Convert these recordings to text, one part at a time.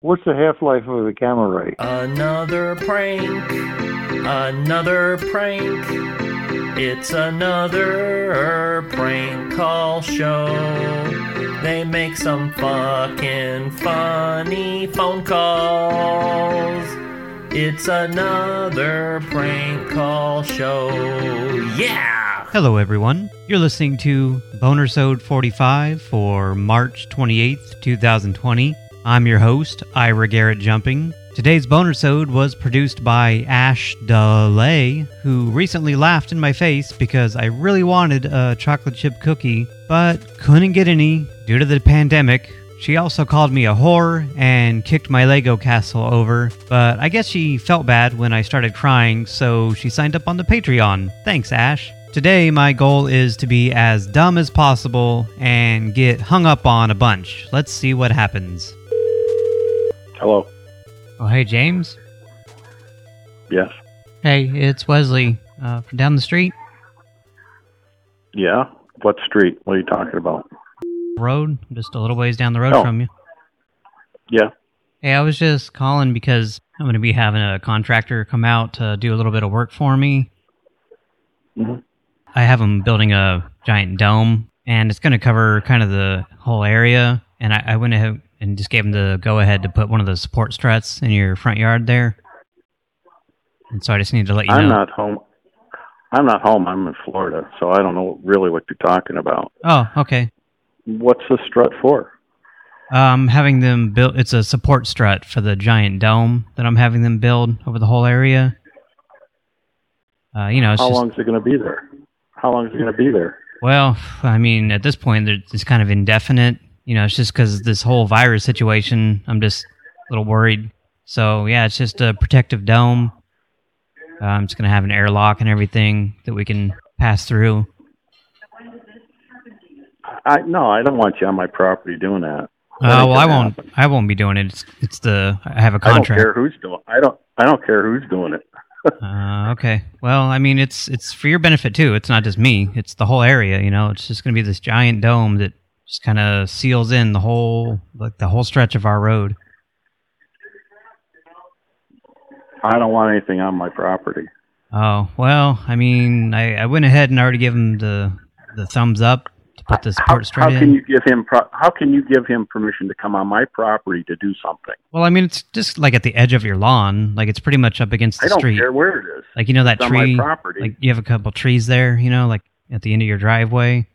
What's the half-life of a gamma ray? Another prank, another prank. It's another prank call show. They make some fucking funny phone calls. It's another prank call show. Yeah! Hello, everyone. You're listening to Bonersode 45 for March 28th, 2020. I'm your host, Ira Garrett Jumping. Today's Bonersode was produced by Ash DeLay, who recently laughed in my face because I really wanted a chocolate chip cookie, but couldn't get any due to the pandemic. She also called me a whore and kicked my Lego castle over, but I guess she felt bad when I started crying, so she signed up on the Patreon. Thanks, Ash. Today, my goal is to be as dumb as possible and get hung up on a bunch. Let's see what happens. Hello. Oh, hey, James. Yes. Hey, it's Wesley uh, from down the street. Yeah. What street? What are you talking about? Road, just a little ways down the road Oh. from you. Yeah. Hey, I was just calling because I'm going to be having a contractor come out to do a little bit of work for me. Mhm. I have him building a giant dome, and it's going to cover kind of the whole area. And I, I went ahead and just gave him the go-ahead to put one of the support struts in your front yard there. And so I just need to let you know. I'm not home. I'm not home. I'm in Florida, so I don't know really what you're talking about. Oh, okay. What's the strut for? Um, having them build. It's a support strut for the giant dome that I'm having them build over the whole area. Uh, you know, it's How long is it going to be there? How long is it going to be there? well. I mean, at this point, it's kind of indefinite. You know, it's just because this whole virus situation. I'm just a little worried. So yeah, it's just a protective dome. Um, it's gonna have an airlock and everything that we can pass through. I no, I don't want you on my property doing that. That Uh, well, I won't. happen. I won't be doing it. It's, it's the. I have a I don't contract. care who's doing. I don't. I don't care who's doing it. Uh, okay. Well, I mean, it's it's for your benefit too. It's not just me. It's the whole area. You know, it's just going to be this giant dome that just kind of seals in the whole like the whole stretch of our road. I don't want anything on my property. Oh well, I mean, I, I went ahead and already gave him the the thumbs up to put the How, straight how in. can you give him? Pro- how can you give him permission to come on my property to do something? well, I mean, it's just like at the edge of your lawn. Like it's pretty much up against the I don't street. care where it is. Like you know that It's tree. property. Like you have a couple trees there. You know, like at the end of your driveway.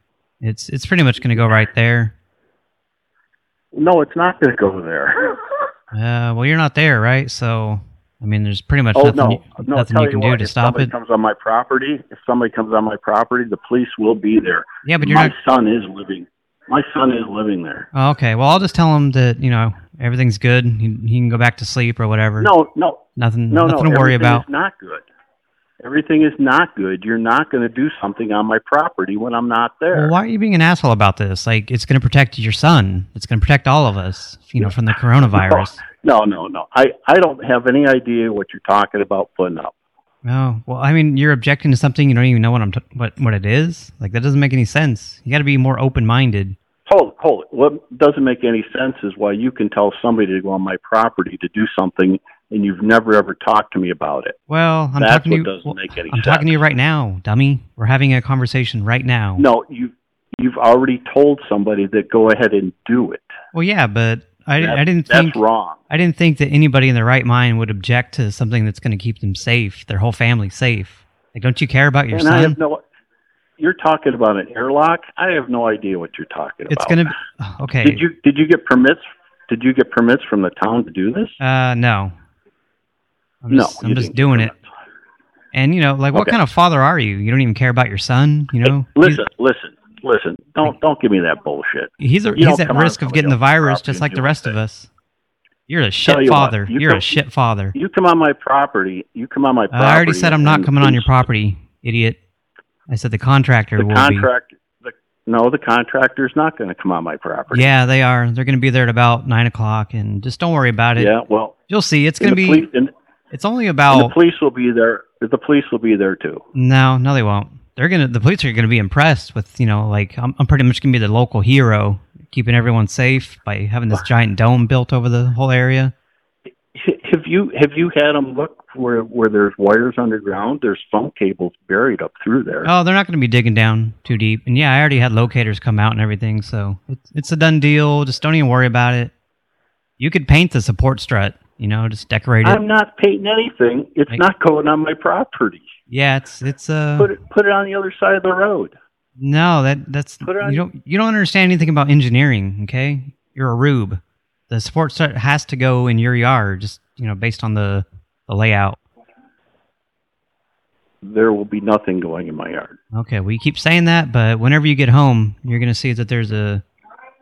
It's it's pretty much going to go right there. no, it's not going to go there. Uh, well, you're not there, right? So, I mean, there's pretty much oh nothing, no, you, no! nothing you can what, do to if stop somebody it. comes on my property, if somebody comes on my property, the police will be there. Yeah, but you're my son is living. My son is living there. Oh, okay, well, I'll just tell him that you know everything's good. He, he can go back to sleep or whatever. No, no, nothing, no, nothing no. to worry about. Not good. Everything is not good. You're not going to do something on my property when I'm not there. Well, why are you being an asshole about this? Like, it's going to protect your son. It's going to protect all of us, you know, from the coronavirus. No, no, no. I, I don't have any idea what you're talking about putting up. Oh, well, I mean, you're objecting to something you don't even know what I'm t what what it is. Like, that doesn't make any sense. You got to be more open minded. Hold, hold. it. What doesn't make any sense is why you can tell somebody to go on my property to do something and you've never ever talked to me about it. Well, I'm That's talking to what you. doesn't well, make any I'm talking to you right now, dummy. We're having a conversation right now. No, you you've already told somebody that go ahead and do it. Well, yeah, but I, That- I didn't that's think wrong. I didn't think that anybody in their right mind would object to something that's going to keep them safe, their whole family safe. Like, don't you care about your and I son? have no. You're talking about an airlock. I have no idea what you're talking it's about. going to. Okay. Did you did you get permits? Did you get permits from the town to do this? Uh, no. I'm no, just, you I'm just doing it. And you know, like, what Okay. kind of father are you? You don't even care about your son. You know, Listen, listen, listen. Don't don't give me that bullshit. he's he's, a, he's at risk of getting the virus, just like the rest of us. You're a shit you what, father. you You're a shit father. You come on my property. You come on my property. I already said I'm not coming on your property, idiot. I said the contractor The will contract. The, no, the contractor's not going to come on my property. Yeah, they are. They're going to be there at about nine o'clock, and just don't worry about it. Yeah. Well, You'll see. It's going to be. police, and, It's only and about. the police will be there. The police will be there too. No, no, they won't. They're gonna. The police are gonna be impressed with you know, like I'm, I'm pretty much gonna be the local hero keeping everyone safe by having this giant dome built over the whole area. Have you have you had them look where where there's wires underground? There's phone cables buried up through there. Oh, they're not going to be digging down too deep. And yeah, I already had locators come out and everything, so it's, it's a done deal. Just don't even worry about it. You could paint the support strut, you know, just decorate it. I'm not painting anything. It's Like- not going on my property. yeah, it's it's uh Put it put it on the other side of the road. no, that that's Put it on- you don't you don't understand anything about engineering, okay? You're a rube. The support strut has to go in your yard just, you know, based on the the layout. There will be nothing going in my yard. Okay, well you keep saying that, but whenever you get home, you're going to see that there's a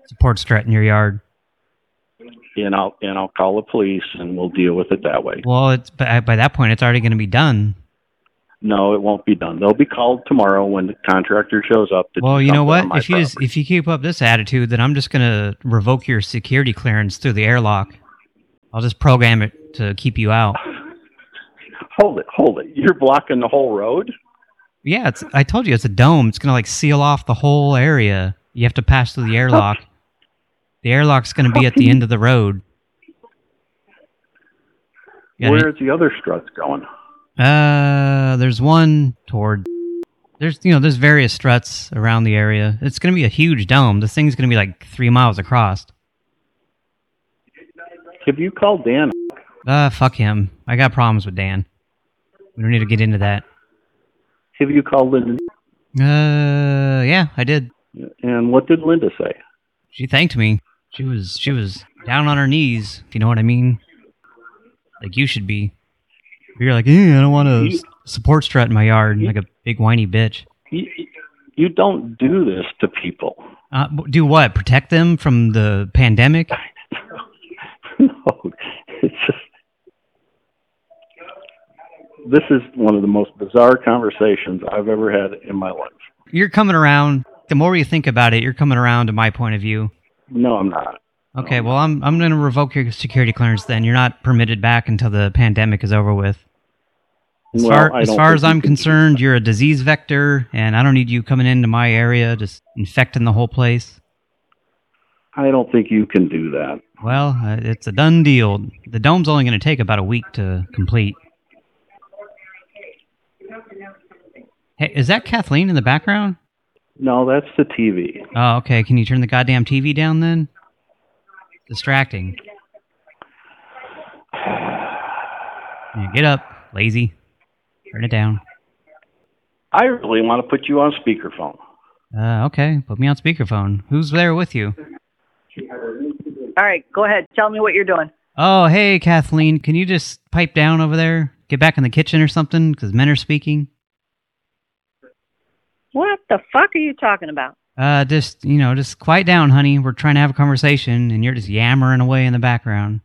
support strut in your yard. And I'll and I'll call the police and we'll deal with it that way. Well, it's by, by that point it's already going to be done. No, it won't be done. They'll be called tomorrow when the contractor shows up. To Well, you know what? If you just, if you keep up this attitude, then I'm just going to revoke your security clearance through the airlock. I'll just program it to keep you out. hold it, hold it. You're blocking the whole road. Yeah, it's. I told you it's a dome. It's going to like seal off the whole area. You have to pass through the airlock. The airlock's going to be at the end of the road. Where's the other struts going? Uh, there's one toward. There's you know there's various struts around the area. It's going to be a huge dome. This thing's going to be like three miles across. Have you called Dan? Uh, fuck him. I got problems with Dan. We don't need to get into that. Have you called Linda? Uh, yeah, I did. And what did Linda say? She thanked me. She was she was down on her knees. If you know what I mean. Like you should be. You're like, eh, I don't want a You- support strut in my yard, like a big whiny bitch. You, you don't do this to people. Uh, do what? Protect them from the pandemic? no, it's just. This is one of the most bizarre conversations I've ever had in my life. You're coming around. The more you think about it, you're coming around to my point of view. No, I'm not. Okay, well, I'm I'm going to revoke your security clearance. Then you're not permitted back until the pandemic is over with. As Well, far as far as I'm concerned, you're a disease vector, and I don't need you coming into my area just infecting the whole place. I don't think you can do that. Well, uh, it's a done deal. The dome's only going to take about a week to complete. Hey, is that Kathleen in the background? No, that's the TV. Oh, okay. Can you turn the goddamn TV down then? Distracting. Yeah, get up, lazy. Turn it down. I really want to put you on speakerphone. Uh, okay, put me on speakerphone. Who's there with you? All right, go ahead. Tell me what you're doing. Oh, hey, Kathleen. Can you just pipe down over there? Get back in the kitchen or something? Because men are speaking. What the fuck are you talking about? Uh, just, you know, just quiet down, honey. We're trying to have a conversation, and you're just yammering away in the background.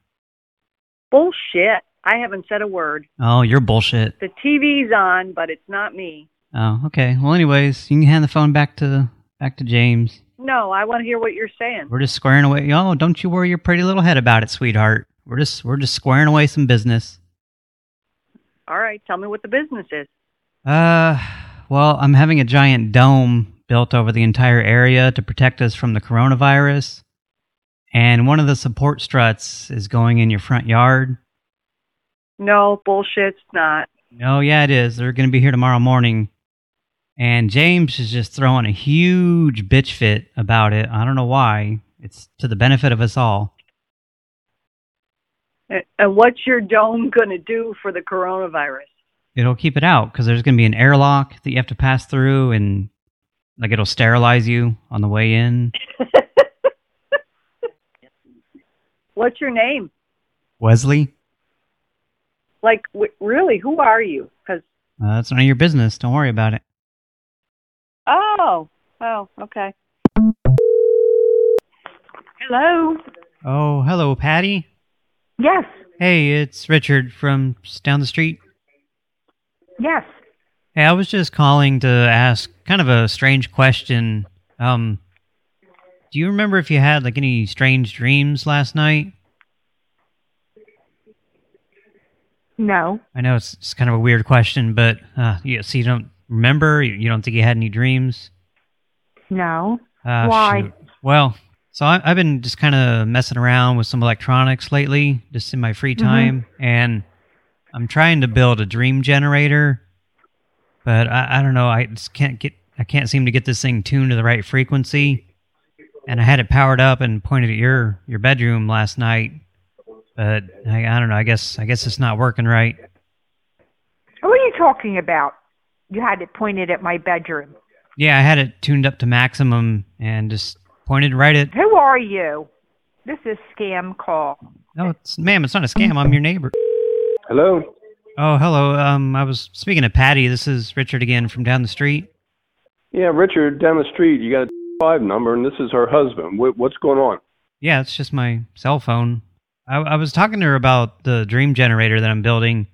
Bullshit. I haven't said a word. Oh, you're bullshit. The TV's on, but it's not me. Oh, okay. Well, anyways, you can hand the phone back to back to James. No, I want to hear what you're saying. We're just squaring away. Oh, don't you worry your pretty little head about it, sweetheart. We're just we're just squaring away some business. All right, tell me what the business is. Uh, well, I'm having a giant dome built over the entire area to protect us from the coronavirus. And one of the support struts is going in your front yard. No, bullshit's not. No, yeah, it is. They're going to be here tomorrow morning. And James is just throwing a huge bitch fit about it. I don't know why. It's to the benefit of us all. And what's your dome going to do for the coronavirus? It'll keep it out because there's going to be an airlock that you have to pass through and like it'll sterilize you on the way in. What's your name? Wesley, Like, w- really, who are you? Because, uh, that's none of your business. Don't worry about it. oh, oh, okay. Hello? Oh, hello, Patty. Yes, Hey, it's Richard from down the street. Yes. Hey, I was just calling to ask kind of a strange question. Um, do you remember if you had like any strange dreams last night? No. I know it's, it's kind of a weird question, but uh, yeah, so you don't remember? You you don't think you had any dreams? No. Uh, Why? shoot. Well, So I, I've been just kind of messing around with some electronics lately, just in my free time, and I'm trying to build a dream generator, but I, I don't know. I just can't get. I can't seem to get this thing tuned to the right frequency, and I had it powered up and pointed at your your bedroom last night, but I, I don't know. I guess I guess it's not working right. What are you talking about? You had it pointed at my bedroom. Yeah, I had it tuned up to maximum and just pointed right at. Who are you? This is scam call. No, it's ma'am. It's not a scam. I'm your neighbor. Hello? Oh, hello. Um, I was speaking to Patty. This is Richard again from down the street. Yeah, Richard, down the street, you got a five number, and this is her husband. What, what's going on? Yeah, it's just my cell phone. I, I was talking to her about the dream generator that I'm building.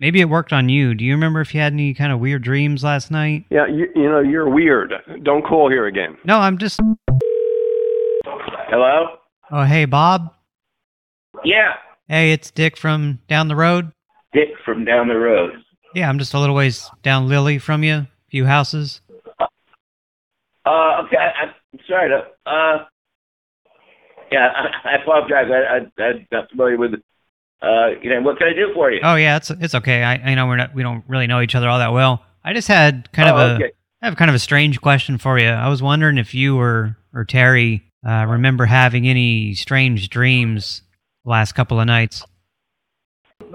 Maybe it worked on you. Do you remember if you had any kind of weird dreams last night? Yeah, you, you know, you're weird. Don't call here again. No, I'm just... Hello? Oh, hey, Bob. Yeah, Hey, it's Dick from down the road. Dick from down the road. Yeah, I'm just a little ways down Lily from you. A few houses. Uh, okay, I, I'm sorry to, uh, yeah, I, I apologize. I, I, I'm not familiar with, uh, you know, what can I do for you? Oh yeah, it's it's okay. I I know we're not we don't really know each other all that well. I just had kind Oh, of a okay. I have kind of a strange question for you. I was wondering if you or or Terry uh, remember having any strange dreams the last couple of nights.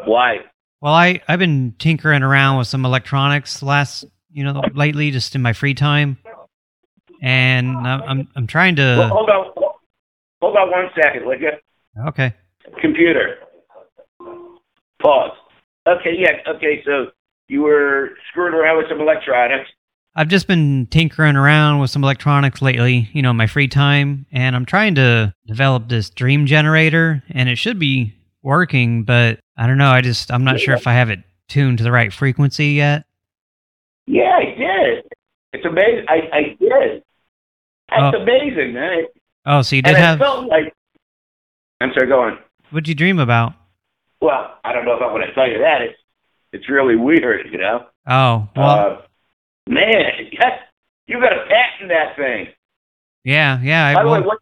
Why? Well, I I've been tinkering around with some electronics last you know lately, just in my free time, and I'm I'm, trying Well, to. hold on, hold on one second, would you? Okay. Computer. Pause. Okay, yeah, okay, so you were screwing around with some electronics. I've just been tinkering around with some electronics lately, you know, my free time, and I'm trying to develop this dream generator, and it should be working, but I don't know. I just, I'm not sure if I have it tuned to the right frequency yet. Yeah, I did. It's amazing. I, I did. That's Oh. amazing, man. Oh, so you did and I felt like. I'm sorry, go on. what'd you dream about? Well, I don't know if I want to tell you that. It's it's really weird, you know. Oh, well, uh, man, you got to patent that thing. yeah, yeah. I, By the way, what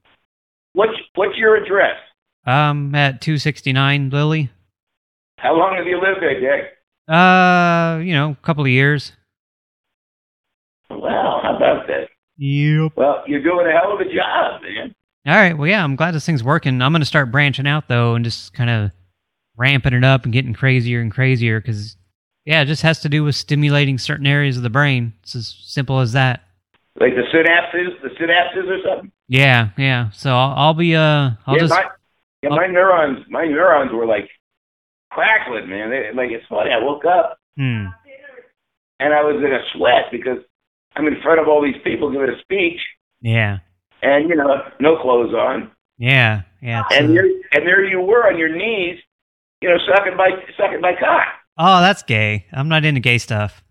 what's what's your address? um, at 269 Lily. How long have you lived there, Dick? Uh, you know, a couple of years. Well, how about that? Yep. Well, you're doing a hell of a job, man. All right. Well, yeah, I'm glad this thing's working. I'm going to start branching out, though, and just kind of ramping it up and getting crazier and crazier because, yeah, it just has to do with stimulating certain areas of the brain. It's as simple as that. Like the synapses, the synapses or something. Yeah, yeah. So I'll, I'll be, uh, I'll yeah, just, my, yeah, my neurons, my neurons were like crackling, man. They, like it's funny. I woke up hmm. and I was in a sweat because I'm in front of all these people giving a speech, Yeah, and you know, no clothes on. yeah, yeah. and you're and there you were on your knees, you know, sucking my sucking my cock. oh, that's gay. I'm not into gay stuff.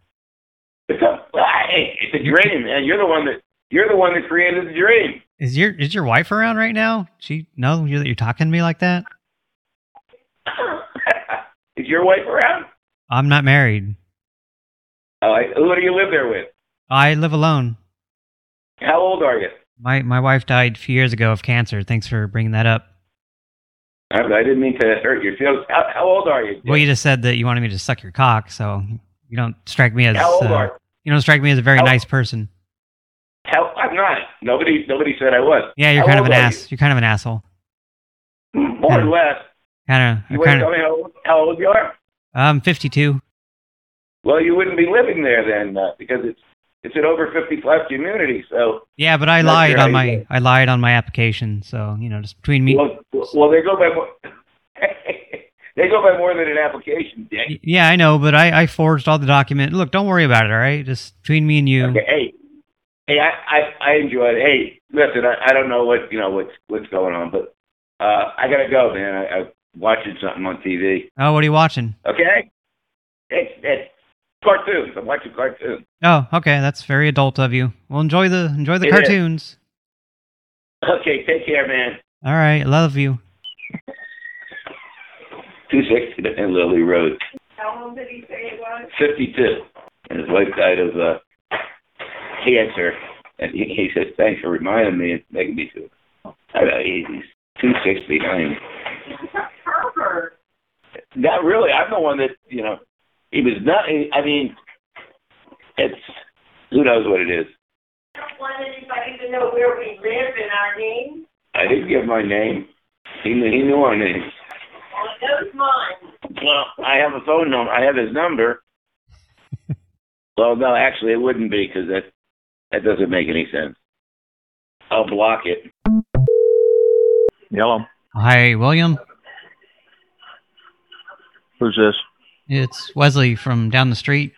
It's a, hey, it's a dream, man. You're the one that you're the one that created the dream. Is your is your wife around right now? She know you that you're talking to me like that? Is your wife around? I'm not married. Oh, I, who do you live there with? I live alone. How old are you? My my wife died a few years ago of cancer. Thanks for bringing that up. I, I didn't mean to hurt your feelings. How, how old are you? Well, you just said that you wanted me to suck your cock, so you don't strike me as how old uh, are you don't strike me as a very How- nice person. How, I'm not. Nobody nobody said I was. Yeah, you're How kind of an ass. You? are kind of an asshole. You? More or less. Kind You of. to Kind tell me how old, how old you are? I'm 52. Well, you wouldn't be living there then, uh, because it's it's an over 55 community. So, Yeah, but I lied on my. I lied on my application. So you know, just between me. well, well, they go by more. they go by more than an application, Dick. Yeah, I know, but I I forged all the document. Look, don't worry about it. All right, just between me and you. Okay, hey, hey, I, I, I enjoyed it. Hey, listen, I, I don't know what you know what's what's going on, but uh, I gotta go, man. I, I'm watching something on TV. Oh, what are you watching? Okay. It's, it's cartoons. I'm watching cartoons. Oh, okay. That's very adult of you. Well, enjoy the enjoy the it cartoons. Is. Okay, take care, man. All right, love you. 260 and Lily Road. How old did he say it was? 52. And his wife died of uh, cancer. And he, he says, thanks for reminding me and making me feel. I know, he's 269. Not really. I'm the one that you know. He was not. I mean, it's who knows what it is. I wanted anybody to know where we live and our name. I didn't give my name. He knew, he knew our name. Well, knows mine. Well, I have a phone number. I have his number. well, no, actually, it wouldn't be because that that doesn't make any sense. I'll block it. Hello. Hi, William. Who's this? It's Wesley from down the street.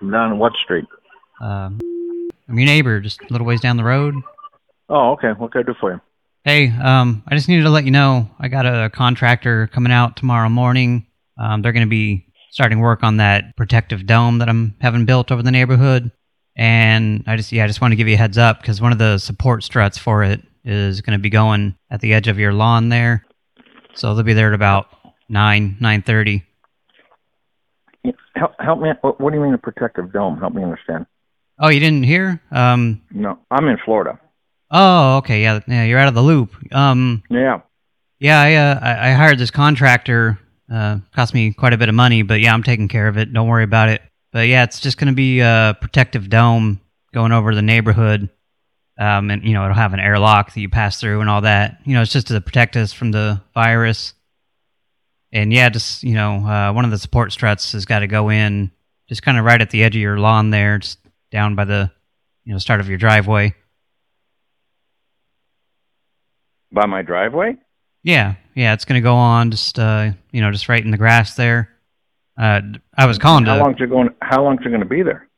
Down what street? Um, I'm your neighbor, just a little ways down the road. Oh, okay. What can I do for you? Hey, um, I just needed to let you know I got a contractor coming out tomorrow morning. Um, they're going to be starting work on that protective dome that I'm having built over the neighborhood. And I just, yeah, I just want to give you a heads up because one of the support struts for it is going to be going at the edge of your lawn there. So they'll be there at about 9, 9.30. Help, help me. What, what do you mean a protective dome? Help me understand. Oh, you didn't hear? Um, No, I'm in Florida. oh, okay, yeah, yeah, you're out of the loop. Um, Yeah. Yeah, I, uh, I I hired this contractor. Uh, cost me quite a bit of money, but yeah, I'm taking care of it. Don't worry about it. But yeah, it's just going to be a protective dome going over the neighborhood. Um, and, you know, it'll have an airlock that you pass through and all that. You know, it's just to protect us from the virus. And yeah, just, you know, uh, one of the support struts has got to go in just kind of right at the edge of your lawn there, just down by the, you know, start of your driveway. By my driveway? Yeah, yeah, it's going to go on just uh, you know, just right in the grass there. Uh, I was calling to How to. long's it going? How long's it going to be there?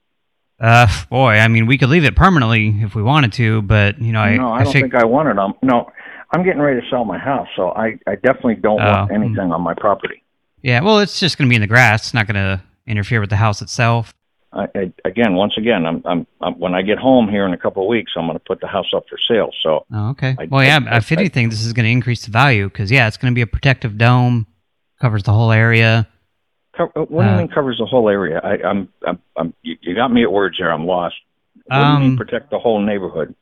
Uh, boy, I mean, we could leave it permanently if we wanted to, but you know, I no, I, don't think I want it. I'm no. I'm getting ready to sell my house, so I I definitely don't want Oh. anything on my property. yeah, well, it's just going to be in the grass. It's not going to interfere with the house itself. I, I, again, once again, I'm, I'm, I'm when I get home here in a couple of weeks, I'm going to put the house up for sale. So Oh, okay. I- well, yeah, I- if anything, this is going to increase the value because yeah, it's going to be a protective dome, covers the whole area. Co- what do you Uh, mean covers the whole area? I, I'm, I'm, I'm you, you got me at words there. I'm lost. What do you Um, mean protect the whole neighborhood?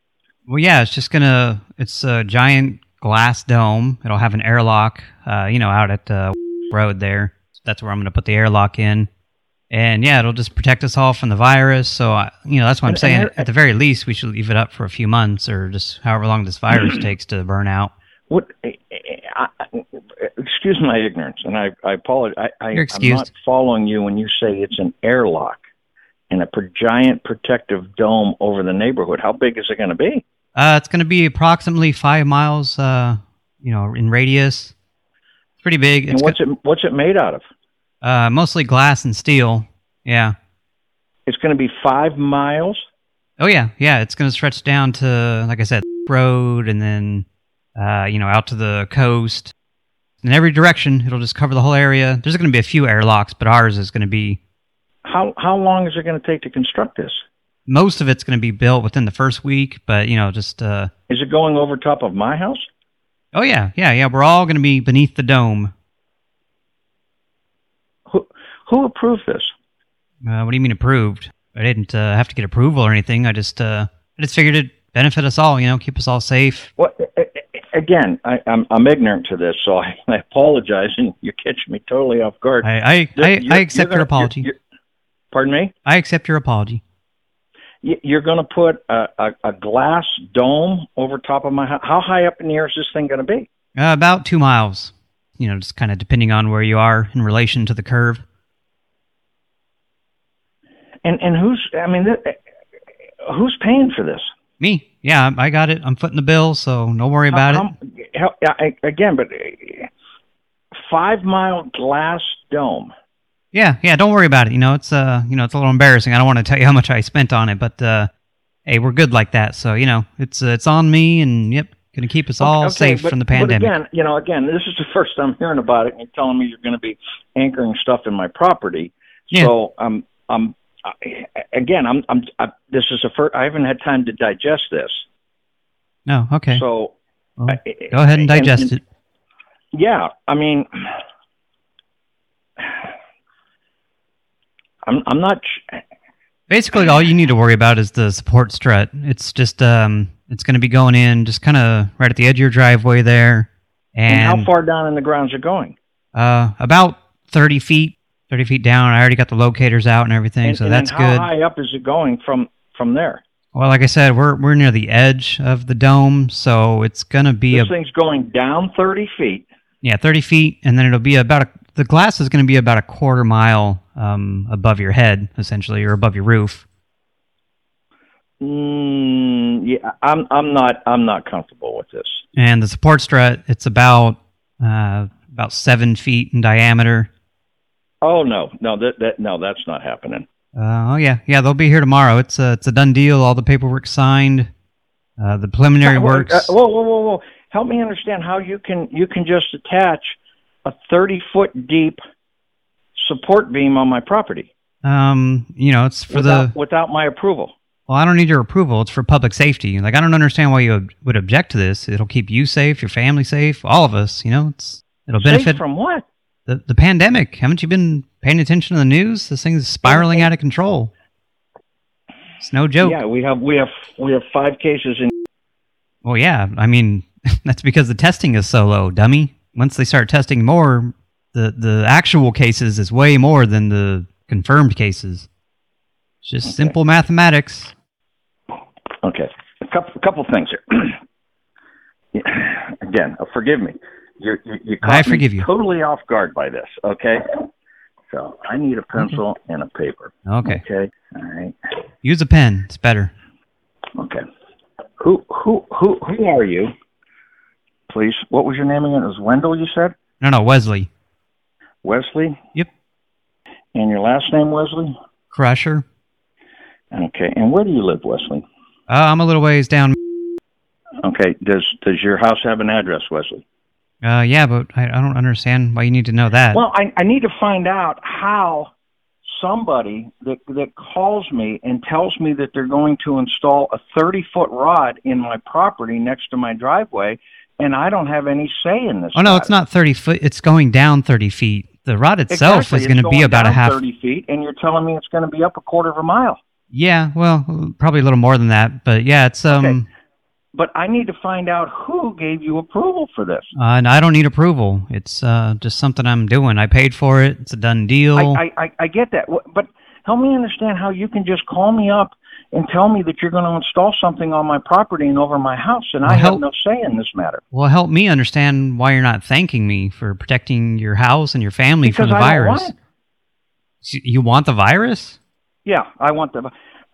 Well, yeah, it's just gonna. It's a giant glass dome. It'll have an airlock. Uh, you know, out at the road there. That's where I'm gonna put the airlock in. And yeah, it'll just protect us all from the virus. So I, you know, that's what I'm saying. at the very least, we should leave it up for a few months or just however long this virus takes to burn out. What? I, I, I- excuse my ignorance, and I, I apologize. I, I, excused. not following you when you say it's an airlock and a giant protective dome over the neighborhood. How big is it going to be? Uh, it's gonna be approximately five miles. Uh, you know, in radius. It's pretty big. And what's it? What's it made out of? uh, mostly glass and steel. Yeah. It's going to be five miles. Oh yeah, yeah. It's going to stretch down to, like I said, road, and then uh, you know out to the coast. In every direction, it'll just cover the whole area. There's going to be a few airlocks, but ours is going to be How how long is it going to take to construct this? Most of it's going to be built within the first week. But you know, just uh, Is it going over top of my house? oh yeah, yeah, yeah. We're all going to be beneath the dome. Who who approved this? Uh, what do you mean approved? I didn't uh, have to get approval or anything. I just uh, I just figured it'd benefit us all. You know, keep us all safe. What? Again, I, I'm I'm ignorant to this, so I, I apologize, and you're catching me totally off guard. I I, I, I accept your apology. you're- you're- pardon me. I accept your apology. You're going to put a, a, a glass dome over top of my house. How high up in the air is this thing going to be? Uh, about two miles. You know, just kind of depending on where you are in relation to the curve. And and who's? I mean, th- who's paying for this? Me. Yeah, I got it. I'm footing the bill, so don't worry about How- it. how- again, but five mile glass dome. Yeah, yeah, don't worry about it. You know, it's uh, you know, it's a little embarrassing. I don't want to tell you how much I spent on it, but uh, hey, we're good like that. So you know, it's uh, it's on me, and yep, gonna keep us all Okay, safe but- from the pandemic. But again, you know, again, this is the first I'm hearing about it, and you're telling me you're going to be anchoring stuff in my property. Yeah. So, um, um, I- again, I'm, I'm, I, this is the first. I haven't had time to digest this. no, okay. So, Well, I- go ahead and digest and- it. yeah, I mean, I'm, I'm not. Basically, all you need to worry about is the support strut. It's just um, It's going to be going in just kind of right at the edge of your driveway there. And, And, how far down in the grounds are going? Uh, about 30 feet, 30 feet down. I already got the locators out and everything, and, so and that's how good. high up is it going from from there? Well, like I said, we're we're near the edge of the dome, so it's going to be This a thing's going down 30 feet. yeah, 30 feet, and then it'll be about a, the glass is going to be about a quarter mile um, above your head, essentially, or above your roof. Mm, yeah, I'm I'm not I'm not comfortable with this. And the support strut, it's about uh, about seven feet in diameter. Oh no, no, that that no, that's not happening. Uh, oh yeah, yeah, they'll be here tomorrow. It's a it's a done deal. All the paperwork signed. Uh, the preliminary Uh, works. uh, whoa, whoa, whoa, whoa! Help me understand how you can you can just attach a 30 foot deep support beam on my property Um, you know, it's for without, the without my approval. Well, I don't need your approval. It's for public safety. Like, I don't understand why you ob- would object to this. It'll keep you safe, your family safe, all of us. You know, it's it'll benefit Safe from what? the the pandemic. Haven't you been paying attention to the news? This thing's spiraling out of control. It's no joke. Yeah, we have we have we have five cases in. Well, yeah. I mean, that's because the testing is so low, dummy. Once they start testing more, the the actual cases is way more than the confirmed cases. It's just simple mathematics. Okay, a couple a couple things here. Again, uh, forgive me. You're, you you caught I me forgive you. totally off guard by this. Okay, so I need a pencil and a paper. Okay. Okay. All right. Use a pen. It's better. Okay. Who who who who are you? Please. What was your name again? It was Wendell. You said No, no, Wesley. Wesley. Yep. And your last name Wesley. Crusher. Okay. And where do you live, Wesley? Uh, I'm a little ways down. Okay. Does does your house have an address, Wesley? Uh, yeah, but I, I don't understand why you need to know that. Well, I, I need to find out how somebody that that calls me and tells me that they're going to install a 30 foot rod in my property next to my driveway, and I don't have any say in this. oh, no, it's not 30 foot. It's going down 30 feet. The rod itself Exactly. is going to be about a down half. 30 feet, and you're telling me it's going to be up a quarter of a mile. Yeah, well, probably a little more than that. But yeah, it's um. Okay. But I need to find out who gave you approval for this. Uh, and I don't need approval. It's uh just something I'm doing. I paid for it. It's a done deal. I, I, I, I get that, but help me understand how you can just call me up and tell me that you're going to install something on my property and over my house, and I Well, have no say in this matter. well, help me understand why you're not thanking me for protecting your house and your family Because from the I virus. want. You- want the virus? Yeah, I want the.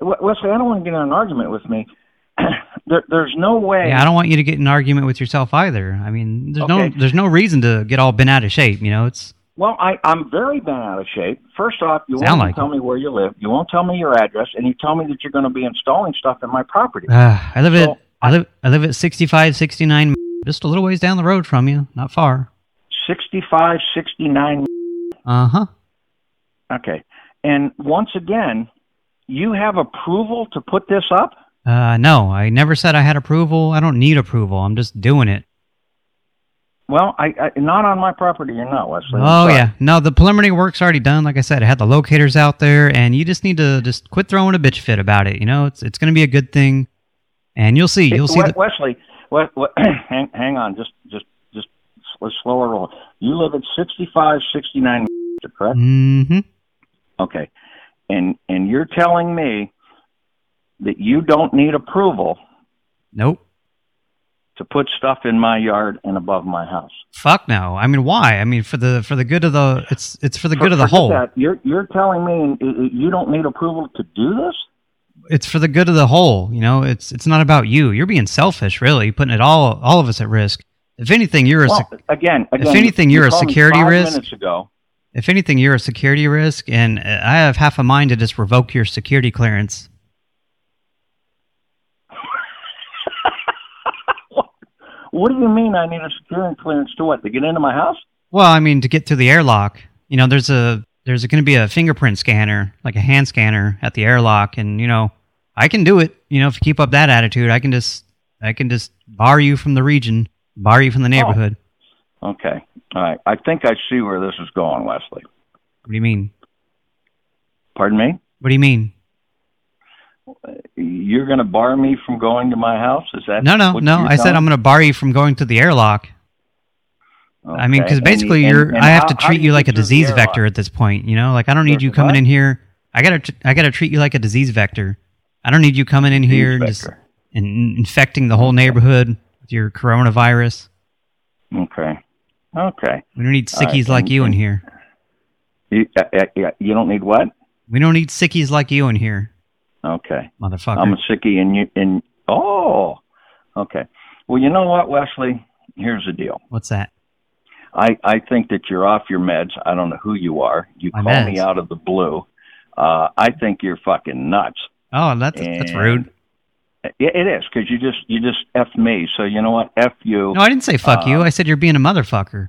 Wesley, I don't want to get in an argument with me. there, there's no way. Yeah, I don't want you to get in an argument with yourself either. I mean, there's Okay. no there's no reason to get all bent out of shape. You know, it's Well, I, I'm very bent out of shape. First off, you Sound won't like tell me where you live. You won't tell me your address, and you tell me that you're going to be installing stuff in my property. uh, I live So, at I live I live at 65, 69, just a little ways down the road from you, not far. 65, 69. Uh huh. Okay. And once again, you have approval to put this up? Uh, no, I never said I had approval. I don't need approval. I'm just doing it. Well, I, I not on my property. You're not, Wesley. Oh yeah, no, the preliminary work's already done. Like I said, I had the locators out there, and you just need to just quit throwing a bitch fit about it. You know, it's it's going to be a good thing, and you'll see. You'll see. We- The, Wesley, what, what, hang, hang on, just, just, just let's slower roll. You live at 65, 69, correct? mm-hmm. Okay, and and you're telling me that you don't need approval Nope. To put stuff in my yard and above my house. Fuck no. I mean, why? I mean, for the for the good of the it's it's for the For- good of the whole. That. You're you're telling me you don't need approval to do this? It's for the good of the whole. You know, it's it's not about you. You're being selfish, really, putting it all all of us at risk. If anything, you're a Well, again, again, if anything, you you're a security risk. Minutes ago, if anything, you're a security risk, and I have half a mind to just revoke your security clearance. What do you mean? I need a security clearance to what? To get into my house? Well, I mean, to get through the airlock, you know, there's a there's going to be a fingerprint scanner, like a hand scanner at the airlock, and you know, I can do it. You know, if you keep up that attitude, I can just I can just bar you from the region, bar you from the oh. neighborhood. Okay, all right. I think I see where this is going, Wesley. What do you mean? Pardon me? What do you mean? You're going to bar me from going to my house? Is that No, no, no. I said I'm going to bar you from going to the airlock. I mean, because basically, and- you're. and I have how- to treat you like a get through the disease vector at this point. You know, like I don't need you coming in here. I gotta. I gotta treat you like a disease vector. I don't need you coming in here and just and infecting the whole neighborhood with your coronavirus. Okay. Okay. We don't need All right, sickies like and- you in here. You, uh, uh, you don't need what? We don't need sickies like you in here, Okay. motherfucker. I'm a sickie and you and oh, okay. Well, you know what, Wesley? Here's the deal. What's that? I I think that you're off your meds. I don't know who you are. You My call me out of the blue. Uh, I think you're fucking nuts. Oh, that's that's rude. Yeah, it is because you just you just f me. So you know what? F you. No, I didn't say fuck you. Uh, I said you're being a motherfucker.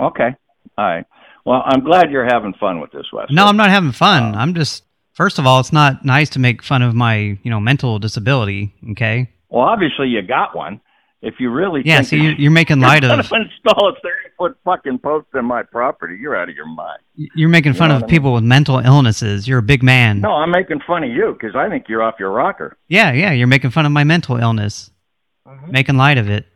Okay. All right. Well, I'm glad you're having fun with this, Wesley. No, I'm not having uh, fun. I'm just. First of all, it's not nice to make fun of my, you know, mental disability. Okay. Well, obviously you got one. If you really Yeah. So you're, you're making light you're of. install a 30 foot fucking post in my property, you're out of your mind. You're making You fun know of I mean? people with mental illnesses. You're a big man. No, I'm making fun of you because I think you're off your rocker. Yeah, yeah. You're making fun of my mental illness. Mm-hmm. Making light of it.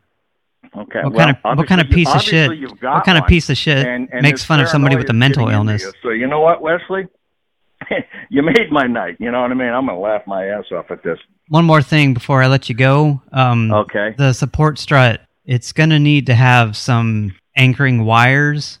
Okay. What well, kind of what kind of obviously you- piece of shit? obviously you've got What kind of piece of shit And- and makes fun of somebody with a mental illness? you. So you know what, Wesley? you made my night. You know what I mean? I'm gonna laugh my ass off at this. One more thing before I let you go. Um, Okay. The support strut. It's gonna need to have some anchoring wires.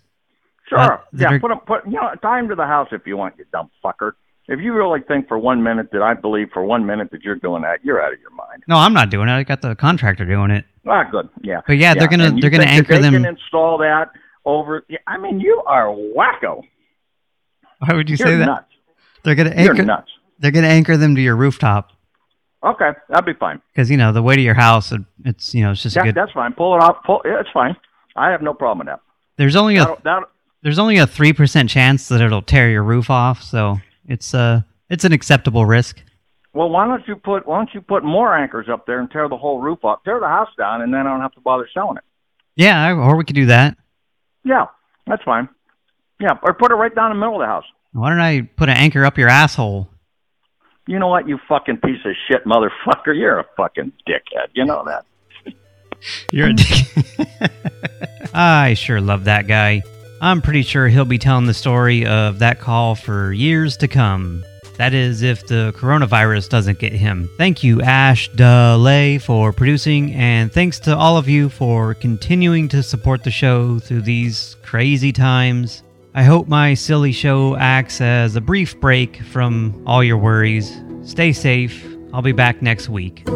Sure. Uh, yeah. are- Put 'em- put you know time to the house if you want, you dumb fucker. If you really think for one minute that I believe for one minute that you're doing that, you're out of your mind. No, I'm not doing it. I got the contractor doing it. Ah, good. Yeah. But yeah, they're gonna- they're gonna anchor they them- Can install that over. yeah, I mean, you are wacko. Why would you You're say that? nuts. They're gonna You're anchor. nuts. They're gonna anchor them to your rooftop Okay, that'd be fine. because you know the way to your house. It's you know it's just a Yeah, good. that's fine. Pull it off. Pull. Yeah, it's fine. I have no problem with that. There's only a that'll, there's only a three percent chance that it'll tear your roof off. So it's uh it's an acceptable risk. well, why don't you put why don't you put more anchors up there and tear the whole roof off, tear the house down, and then I don't have to bother selling it. Yeah, or we could do that. Yeah, that's fine. Yeah, or put it right down the middle of the house. Why don't I put an anchor up your asshole? You know what, you fucking piece of shit motherfucker. You're a fucking dickhead. You know that. You're a dick. I sure love that guy. I'm pretty sure he'll be telling the story of that call for years to come. That is, if the coronavirus doesn't get him. Thank you, Ash DeLay, for producing, and thanks to all of you for continuing to support the show through these crazy times. I hope my silly show acts as a brief break from all your worries. Stay safe. I'll be back next week.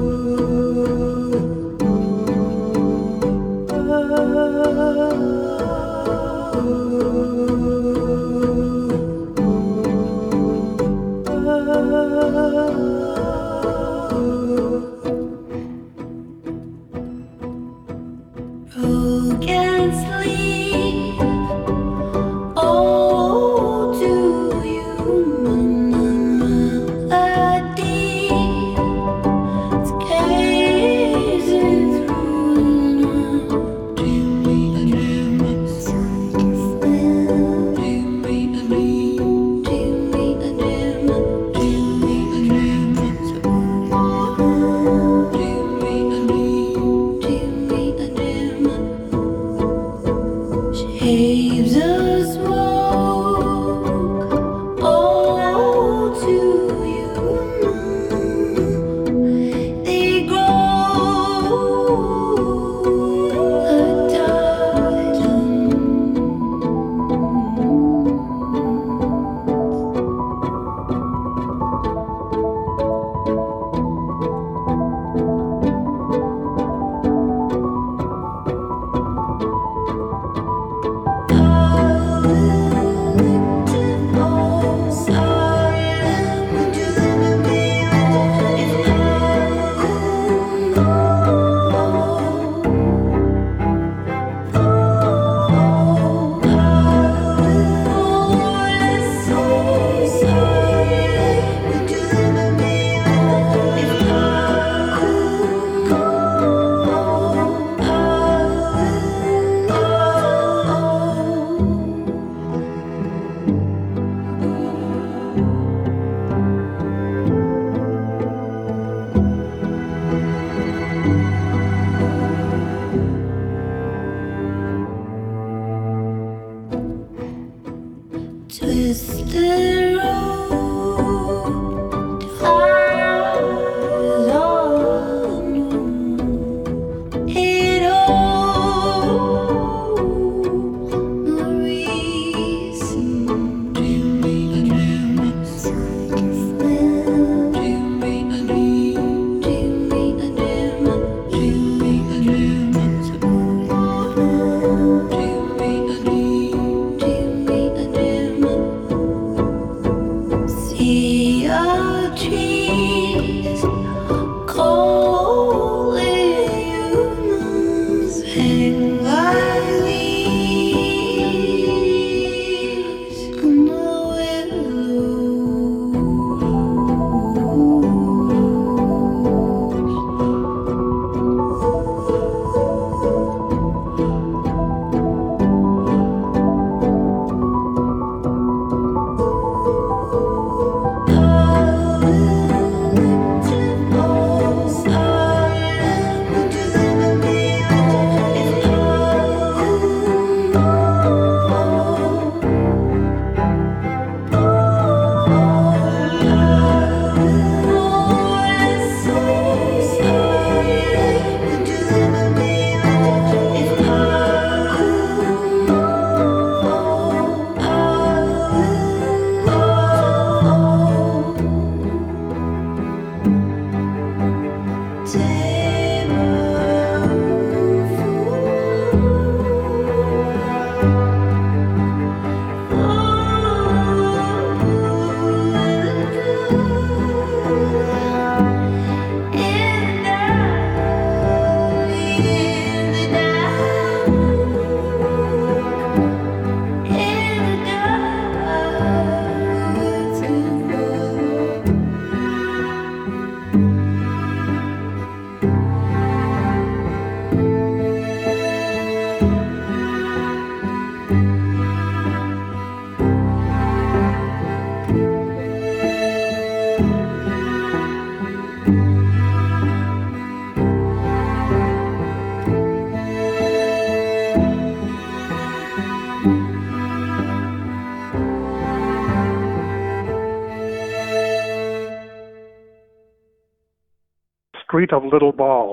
Street of Little Balls.